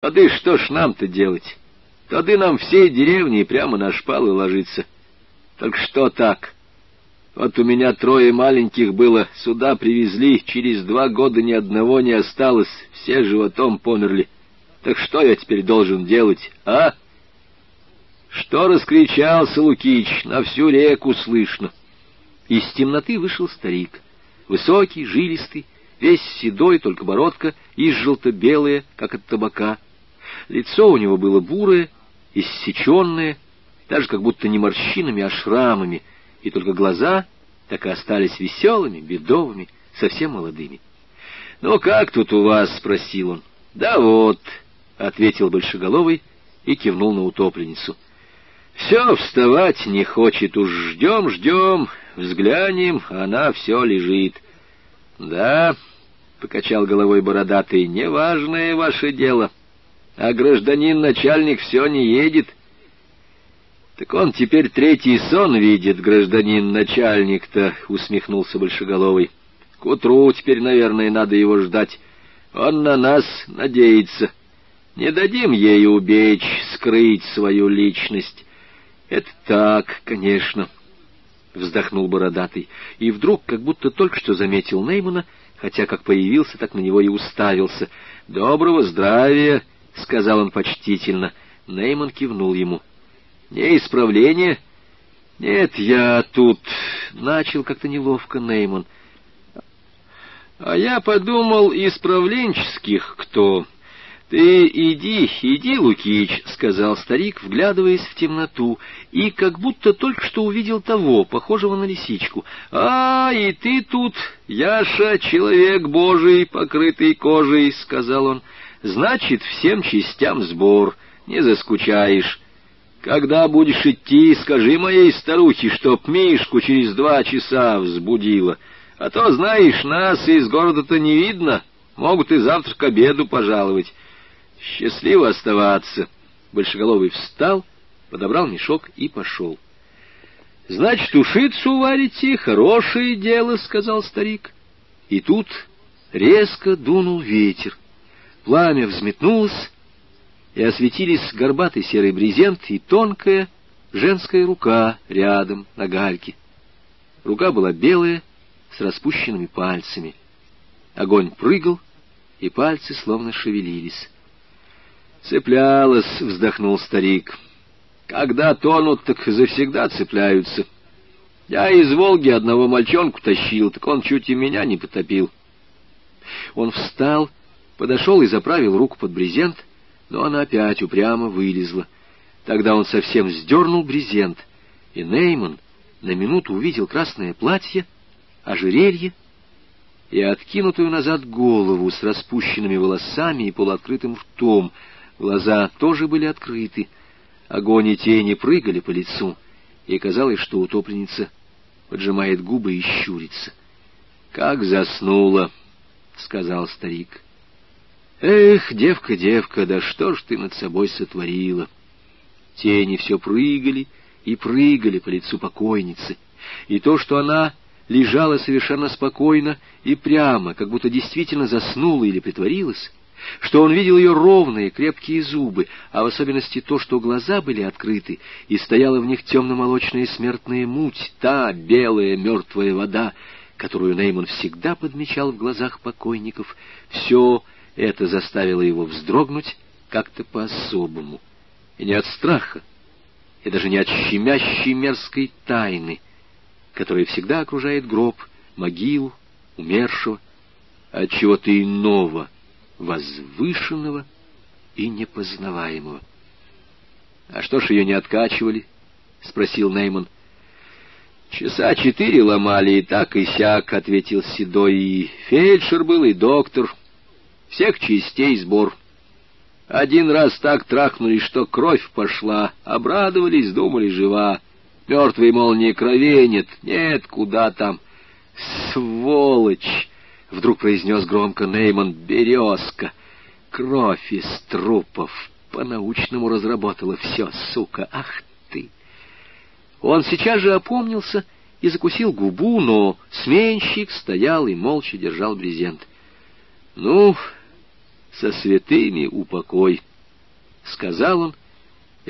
Тады что ж нам-то делать? Тады нам всей деревни прямо на шпалы ложиться. Так что так? Вот у меня трое маленьких было, сюда привезли, через два года ни одного не осталось, все животом померли. Так что я теперь должен делать, а? Что раскричался Лукич, на всю реку слышно. Из темноты вышел старик, высокий, жилистый, весь седой, только бородка, и желто-белая, как от табака. Лицо у него было бурое, иссеченное, даже как будто не морщинами, а шрамами, и только глаза так и остались веселыми, бедовыми, совсем молодыми. «Ну как тут у вас?» — спросил он. «Да вот», — ответил Большеголовый и кивнул на утопленницу. «Все вставать не хочет, уж ждем, ждем, взглянем, она все лежит». «Да», — покачал головой бородатый, — «неважное ваше дело, а гражданин-начальник все не едет». «Так он теперь третий сон видит, гражданин-начальник-то», — усмехнулся Большеголовый. «К утру теперь, наверное, надо его ждать. Он на нас надеется. Не дадим ей убечь, скрыть свою личность. Это так, конечно» вздохнул бородатый, и вдруг, как будто только что заметил Неймана, хотя как появился, так на него и уставился. «Доброго здравия!» — сказал он почтительно. Нейман кивнул ему. «Не исправление?» «Нет, я тут...» — начал как-то неловко Нейман. «А я подумал, исправленческих кто...» «Ты иди, иди, Лукич», — сказал старик, вглядываясь в темноту, и как будто только что увидел того, похожего на лисичку. «А, и ты тут, Яша, человек божий, покрытый кожей», — сказал он. «Значит, всем частям сбор, не заскучаешь. Когда будешь идти, скажи моей старухе, чтоб Мишку через два часа взбудила. А то, знаешь, нас из города-то не видно, могут и завтра к обеду пожаловать». «Счастливо оставаться!» Большеголовый встал, подобрал мешок и пошел. «Значит, ушицу варите? Хорошее дело!» — сказал старик. И тут резко дунул ветер. Пламя взметнулось, и осветились горбатый серый брезент и тонкая женская рука рядом на гальке. Рука была белая, с распущенными пальцами. Огонь прыгал, и пальцы словно шевелились. «Цеплялась», — вздохнул старик. «Когда тонут, так завсегда цепляются. Я из Волги одного мальчонку тащил, так он чуть и меня не потопил». Он встал, подошел и заправил руку под брезент, но она опять упрямо вылезла. Тогда он совсем сдернул брезент, и Нейман на минуту увидел красное платье, ожерелье и откинутую назад голову с распущенными волосами и полуоткрытым ртом — Глаза тоже были открыты, огонь и тени прыгали по лицу, и казалось, что утопленница поджимает губы и щурится. — Как заснула, — сказал старик. — Эх, девка, девка, да что ж ты над собой сотворила? Тени все прыгали и прыгали по лицу покойницы, и то, что она лежала совершенно спокойно и прямо, как будто действительно заснула или притворилась, что он видел ее ровные, крепкие зубы, а в особенности то, что глаза были открыты, и стояла в них темно-молочная смертная муть, та белая мертвая вода, которую Нейман всегда подмечал в глазах покойников, все это заставило его вздрогнуть как-то по-особому. И не от страха, и даже не от щемящей мерзкой тайны, которая всегда окружает гроб, могилу, умершего, а от чего-то иного — возвышенного и непознаваемого. — А что ж ее не откачивали? — спросил Нейман. — Часа четыре ломали, и так и сяк, — ответил Седой. И фельдшер был, и доктор. Всех частей сбор. Один раз так трахнули, что кровь пошла. Обрадовались, думали, жива. Мертвый, мол, не кровенет. Нет, куда там. Сволочь! — вдруг произнес громко Нейман, — «березка! Кровь из трупов! По-научному разработала все, сука! Ах ты!» Он сейчас же опомнился и закусил губу, но сменщик стоял и молча держал брезент. «Ну, со святыми упокой!» сказал он